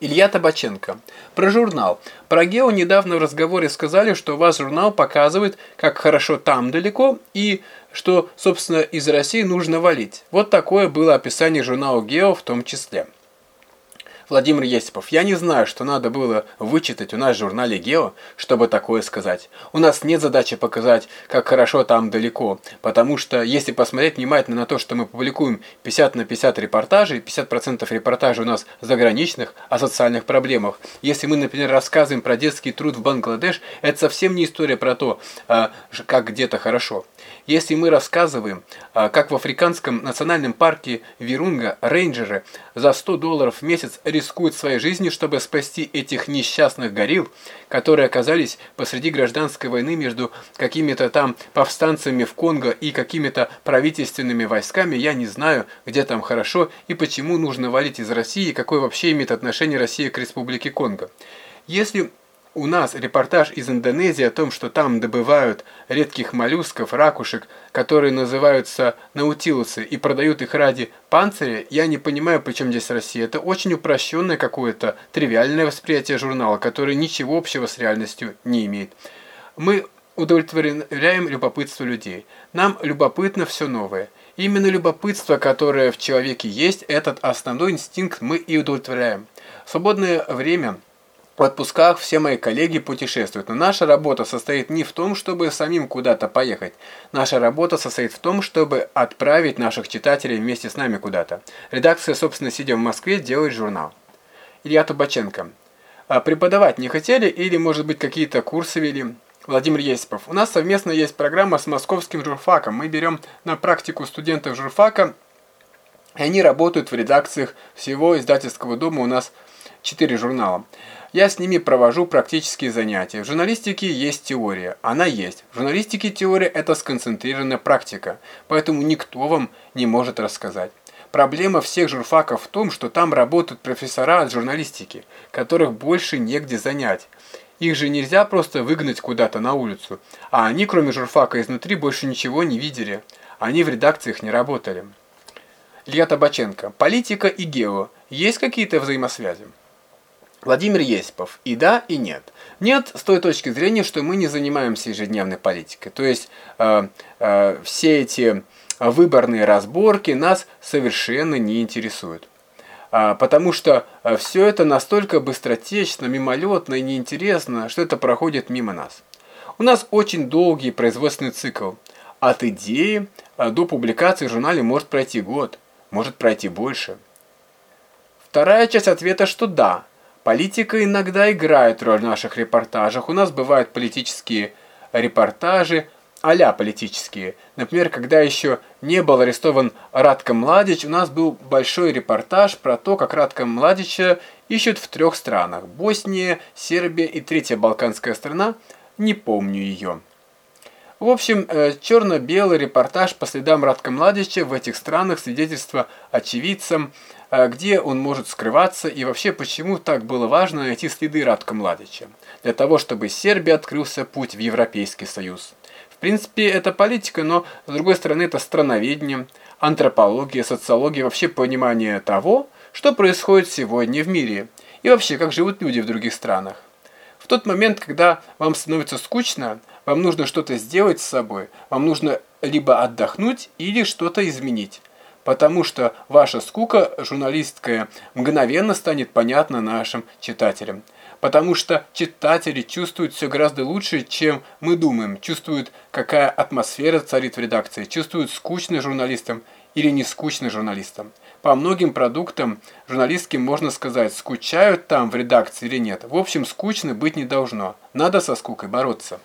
Илья Табаченко. Про журнал. Про Гео недавно в разговоре сказали, что у вас журнал показывает, как хорошо там далеко, и что, собственно, из России нужно валить. Вот такое было описание журнала Гео в том числе. Владимир Есипов, я не знаю, что надо было вычитать у нас в журнале «Гео», чтобы такое сказать. У нас нет задачи показать, как хорошо там далеко, потому что если посмотреть внимательно на то, что мы публикуем 50 на 50 репортажей, 50% репортажей у нас заграничных о социальных проблемах. Если мы, например, рассказываем про детский труд в Бангладеш, это совсем не история про то, а, как где-то хорошо. Если мы рассказываем, а, как в африканском национальном парке Вирунга рейнджеры за 100 долларов в месяц рискуют своей жизнью, чтобы спасти этих несчастных горилл, которые оказались посреди гражданской войны между какими-то там повстанцами в Конго и какими-то правительственными войсками, я не знаю, где там хорошо и почему нужно валить из России, какое вообще имеет отношение Россия к Республике Конго. Если у нас репортаж из Индонезии о том, что там добывают редких моллюсков, ракушек, которые называются наутилусы, и продают их ради панциря, я не понимаю, при чем здесь Россия. Это очень упрощенное какое-то тривиальное восприятие журнала, которое ничего общего с реальностью не имеет. Мы удовлетворяем любопытство людей. Нам любопытно все новое. Именно любопытство, которое в человеке есть, этот основной инстинкт мы и удовлетворяем. В свободное время – в отпусках все мои коллеги путешествуют, но наша работа состоит не в том, чтобы самим куда-то поехать. Наша работа состоит в том, чтобы отправить наших читателей вместе с нами куда-то. Редакция, собственно, сидя в Москве, делает журнал. Илья Тубаченко. А преподавать не хотели или, может быть, какие-то курсы вели? Владимир Есипов. У нас совместно есть программа с московским журфаком. Мы берем на практику студентов журфака, и они работают в редакциях всего издательского дома. У нас четыре журнала. Я с ними провожу практические занятия. В журналистике есть теория. Она есть. В журналистике теория – это сконцентрированная практика. Поэтому никто вам не может рассказать. Проблема всех журфаков в том, что там работают профессора от журналистики, которых больше негде занять. Их же нельзя просто выгнать куда-то на улицу. А они, кроме журфака изнутри, больше ничего не видели. Они в редакциях не работали. Илья Табаченко. Политика и гео. Есть какие-то взаимосвязи? Владимир Есипов. И да, и нет. Нет с той точки зрения, что мы не занимаемся ежедневной политикой. То есть э, э, все эти выборные разборки нас совершенно не интересуют. А, потому что э, все это настолько быстротечно, мимолетно и неинтересно, что это проходит мимо нас. У нас очень долгий производственный цикл. От идеи э, до публикации в журнале может пройти год, может пройти больше. Вторая часть ответа, что да, Политика иногда играет роль в наших репортажах. У нас бывают политические репортажи, а политические. Например, когда еще не был арестован Радко Младич, у нас был большой репортаж про то, как Радко Младича ищут в трех странах. Босния, Сербия и третья балканская страна, не помню ее. В общем, э, черно-белый репортаж по следам Радко Младича в этих странах свидетельство очевидцам – где он может скрываться и вообще почему так было важно найти следы Радка Младича, для того, чтобы Сербии открылся путь в Европейский Союз. В принципе, это политика, но с другой стороны это страноведение, антропология, социология, вообще понимание того, что происходит сегодня в мире и вообще как живут люди в других странах. В тот момент, когда вам становится скучно, вам нужно что-то сделать с собой, вам нужно либо отдохнуть или что-то изменить потому что ваша скука журналистская мгновенно станет понятна нашим читателям. Потому что читатели чувствуют все гораздо лучше, чем мы думаем, чувствуют, какая атмосфера царит в редакции, чувствуют скучно журналистам или не скучно журналистам. По многим продуктам журналистским можно сказать, скучают там в редакции или нет. В общем, скучно быть не должно. Надо со скукой бороться.